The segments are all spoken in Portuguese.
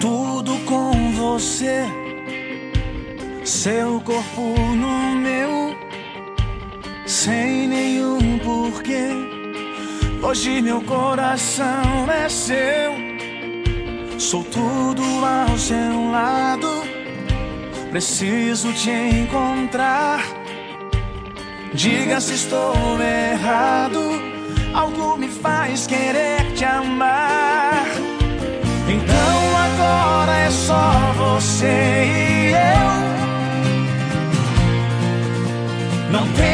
Tudo com você, seu corpo no meu, sem nenhum porquê. Hoje meu coração é seu, sou tudo ao seu lado. Preciso te encontrar. Diga se estou errado. Algo me faz querer te amar. Então agora é só você e eu. Não tenha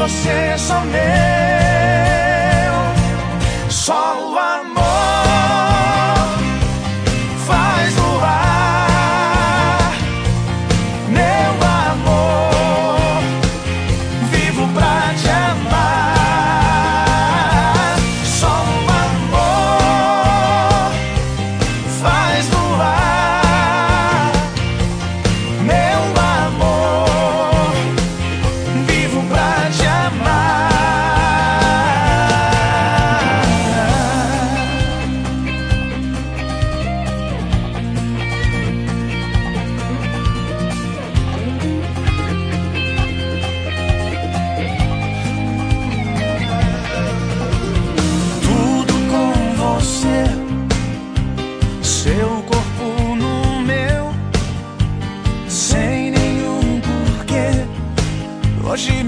você é só meu. Só o amor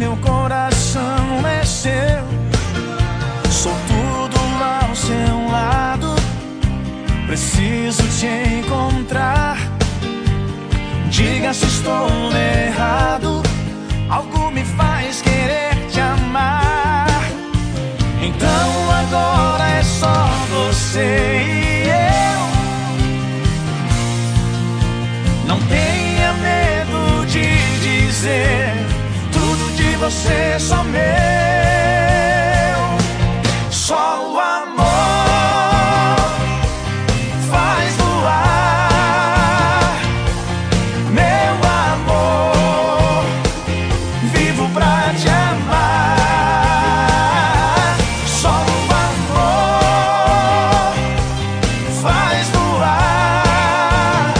meu coração é seu, sou tudo ao seu lado. Preciso te encontrar. Diga se estou errado. Algo me faz querer te amar. Então agora é só você e eu. Não você é só meu, só o amor faz voar, meu amor, vivo pra te amar, só o amor faz voar,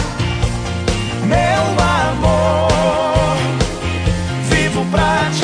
meu amor, vivo pra te